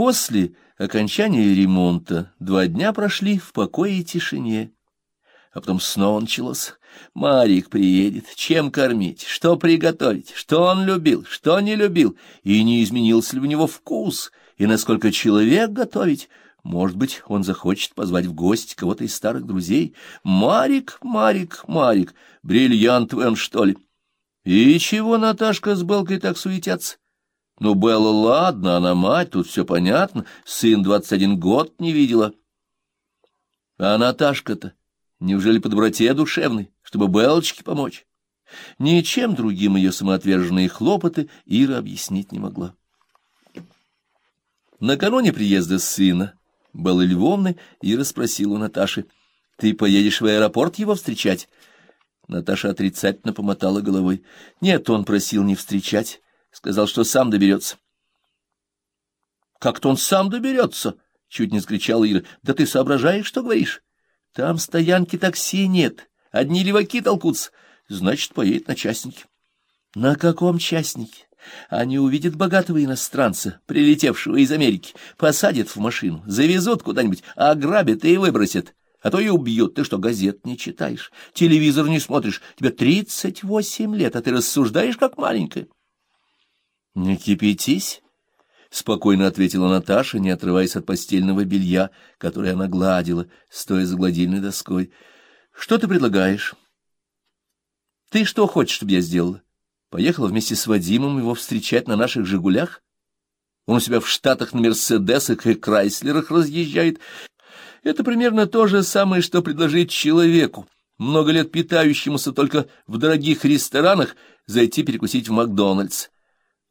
После окончания ремонта два дня прошли в покое и тишине. А потом снова началось. Марик приедет, чем кормить, что приготовить, что он любил, что не любил, и не изменился ли у него вкус, и насколько человек готовить. Может быть, он захочет позвать в гости кого-то из старых друзей. Марик, Марик, Марик, бриллиант он, что ли? И чего Наташка с Белкой так суетятся? Ну, Белла, ладно, она мать, тут все понятно, сын двадцать один год не видела. А Наташка-то, неужели по доброте душевной, чтобы Белочке помочь? Ничем другим ее самоотверженные хлопоты Ира объяснить не могла. Накануне приезда сына Беллы Львовны Ира спросила у Наташи, «Ты поедешь в аэропорт его встречать?» Наташа отрицательно помотала головой. «Нет, он просил не встречать. Сказал, что сам доберется. «Как-то он сам доберется!» — чуть не скричала Ира. «Да ты соображаешь, что говоришь? Там стоянки такси нет, одни леваки толкутся. Значит, поедет на частнике». «На каком частнике?» Они увидят богатого иностранца, прилетевшего из Америки, посадят в машину, завезут куда-нибудь, ограбят и выбросят. А то и убьют. Ты что, газет не читаешь, телевизор не смотришь? Тебе тридцать восемь лет, а ты рассуждаешь, как маленькая. — Не кипятись, — спокойно ответила Наташа, не отрываясь от постельного белья, которое она гладила, стоя за гладильной доской. — Что ты предлагаешь? — Ты что хочешь, чтобы я сделала? Поехала вместе с Вадимом его встречать на наших «Жигулях»? Он у себя в Штатах на «Мерседесах» и «Крайслерах» разъезжает. Это примерно то же самое, что предложить человеку, много лет питающемуся только в дорогих ресторанах, зайти перекусить в Макдональдс.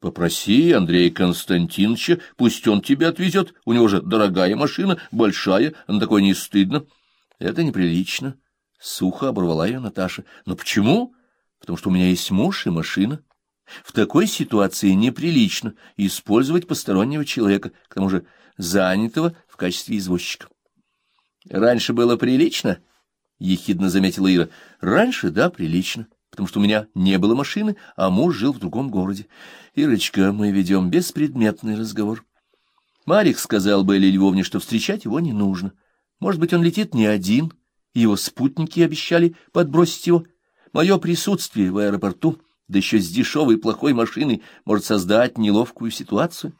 Попроси Андрея Константиновича, пусть он тебя отвезет. У него же дорогая машина, большая, на такой не стыдно. Это неприлично. Сухо оборвала ее Наташа. Но почему? Потому что у меня есть муж и машина. В такой ситуации неприлично использовать постороннего человека, к тому же занятого в качестве извозчика. Раньше было прилично, — ехидно заметила Ира. Раньше, да, прилично потому что у меня не было машины, а муж жил в другом городе. Ирочка, мы ведем беспредметный разговор. Марик сказал бы Элли Львовне, что встречать его не нужно. Может быть, он летит не один, его спутники обещали подбросить его. Мое присутствие в аэропорту, да еще с дешевой плохой машиной, может создать неловкую ситуацию.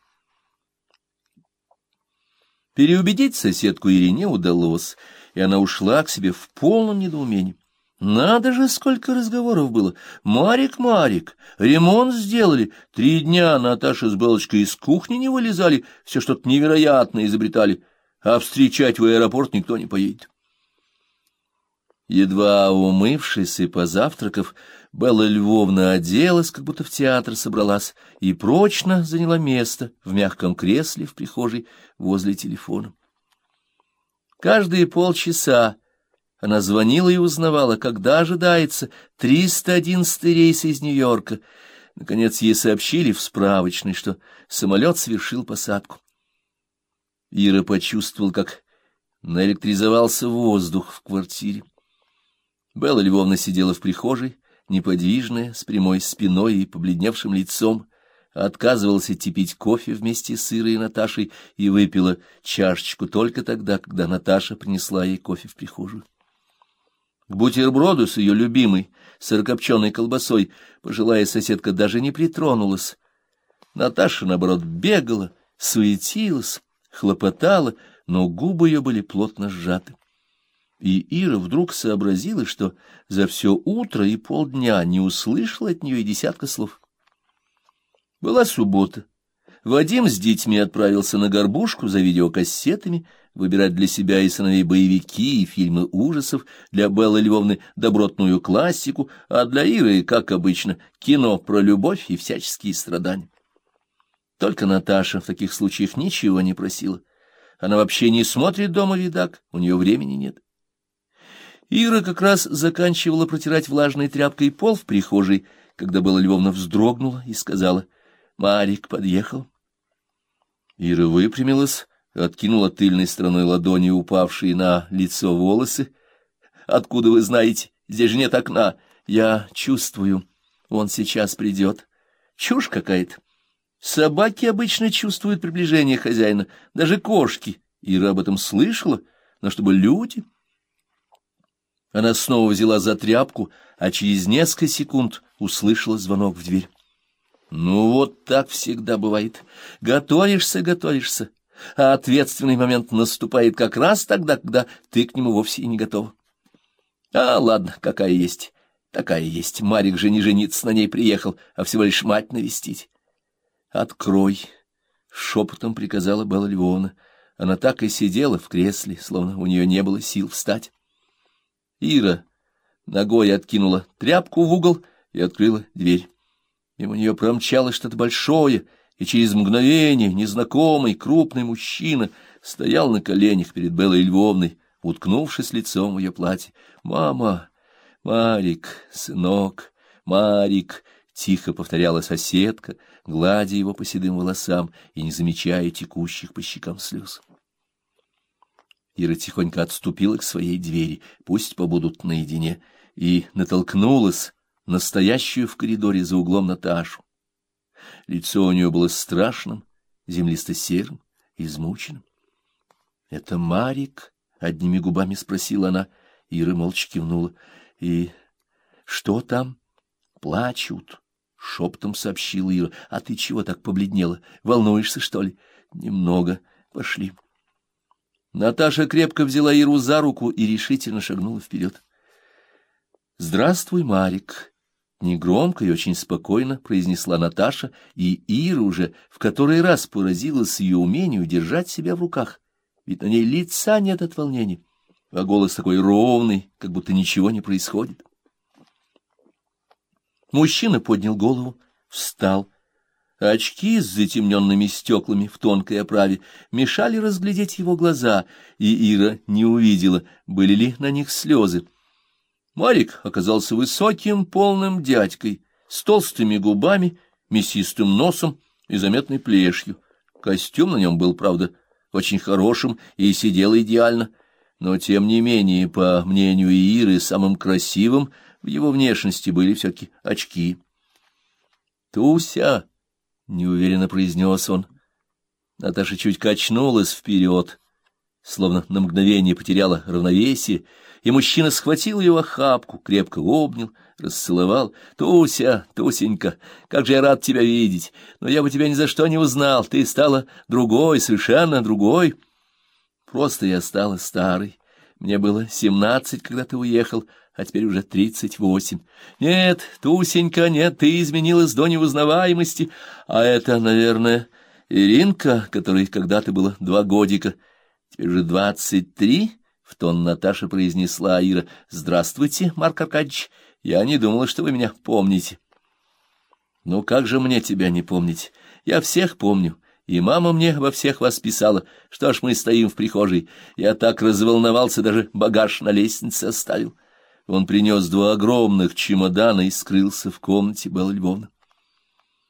Переубедить соседку Ирине удалось, и она ушла к себе в полном недоумении. Надо же, сколько разговоров было. Марик, Марик, ремонт сделали. Три дня Наташа с Белочкой из кухни не вылезали, все что-то невероятное изобретали. А встречать в аэропорт никто не поедет. Едва умывшись и позавтракав, Белла Львовна оделась, как будто в театр собралась, и прочно заняла место в мягком кресле в прихожей возле телефона. Каждые полчаса она звонила и узнавала, когда ожидается 311-й рейс из Нью-Йорка. Наконец ей сообщили в справочной, что самолет совершил посадку. Ира почувствовал, как наэлектризовался воздух в квартире. Белла Львовна сидела в прихожей, неподвижная, с прямой спиной и побледневшим лицом, отказывалась идти пить кофе вместе с Ирой и Наташей и выпила чашечку только тогда, когда Наташа принесла ей кофе в прихожую. К бутерброду с ее любимой сырокопченой колбасой пожилая соседка даже не притронулась. Наташа, наоборот, бегала, суетилась, хлопотала, но губы ее были плотно сжаты. И Ира вдруг сообразила, что за все утро и полдня не услышала от нее и десятка слов. Была суббота. Вадим с детьми отправился на горбушку за видеокассетами, выбирать для себя и сыновей боевики и фильмы ужасов, для Беллы Львовны добротную классику, а для Иры, как обычно, кино про любовь и всяческие страдания. Только Наташа в таких случаях ничего не просила. Она вообще не смотрит дома видак, у нее времени нет. Ира как раз заканчивала протирать влажной тряпкой пол в прихожей, когда Белла Львовна вздрогнула и сказала, «Марик подъехал». Ира выпрямилась, откинула тыльной стороной ладони упавшие на лицо волосы. «Откуда вы знаете? Здесь же нет окна. Я чувствую, он сейчас придет. Чушь какая-то. Собаки обычно чувствуют приближение хозяина, даже кошки. Ира об этом слышала, но чтобы люди... Она снова взяла за тряпку, а через несколько секунд услышала звонок в дверь. Ну вот так всегда бывает. Готовишься, готовишься, а ответственный момент наступает как раз тогда, когда ты к нему вовсе и не готова. А ладно, какая есть, такая есть. Марик же не жениться на ней приехал, а всего лишь мать навестить. «Открой!» — шепотом приказала Белла Львовна. Она так и сидела в кресле, словно у нее не было сил встать. Ира ногой откинула тряпку в угол и открыла дверь. Мимо нее промчалось что-то большое, и через мгновение незнакомый крупный мужчина стоял на коленях перед Белой Львовной, уткнувшись лицом в ее платье. «Мама! Марик! Сынок! Марик!» — тихо повторяла соседка, гладя его по седым волосам и не замечая текущих по щекам слез. Ира тихонько отступила к своей двери, пусть побудут наедине, и натолкнулась настоящую в коридоре за углом Наташу. Лицо у нее было страшным, землисто-серым, измученным. — Это Марик? — одними губами спросила она. Ира молча кивнула. — И что там? — Плачут. — шепотом сообщила Ира. — А ты чего так побледнела? Волнуешься, что ли? — Немного. Пошли. Наташа крепко взяла Иру за руку и решительно шагнула вперед. — Здравствуй, Марик! — негромко и очень спокойно произнесла Наташа, и Ира уже в который раз поразилась ее умению держать себя в руках, ведь на ней лица нет от волнения, а голос такой ровный, как будто ничего не происходит. Мужчина поднял голову, встал, — Очки с затемненными стеклами в тонкой оправе мешали разглядеть его глаза, и Ира не увидела, были ли на них слезы. Марик оказался высоким, полным дядькой, с толстыми губами, мясистым носом и заметной плешью. Костюм на нем был, правда, очень хорошим и сидел идеально, но, тем не менее, по мнению Иры, самым красивым в его внешности были все-таки очки. «Туся!» неуверенно произнес он. Наташа чуть качнулась вперед, словно на мгновение потеряла равновесие, и мужчина схватил ее охапку, крепко обнял, расцеловал. «Туся, Тусенька, как же я рад тебя видеть! Но я бы тебя ни за что не узнал, ты стала другой, совершенно другой. Просто я стала старой. Мне было семнадцать, когда ты уехал, а теперь уже тридцать восемь. Нет, Тусенька, нет, ты изменилась до невузнаваемости, а это, наверное, Иринка, которой когда-то было два годика, теперь уже двадцать три, — в тон Наташа произнесла Ира. — Здравствуйте, Марк Аркадьевич, я не думала, что вы меня помните. — Ну как же мне тебя не помнить? Я всех помню. И мама мне во всех вас писала, что ж мы стоим в прихожей. Я так разволновался, даже багаж на лестнице оставил. Он принес два огромных чемодана и скрылся в комнате Белла Львовна.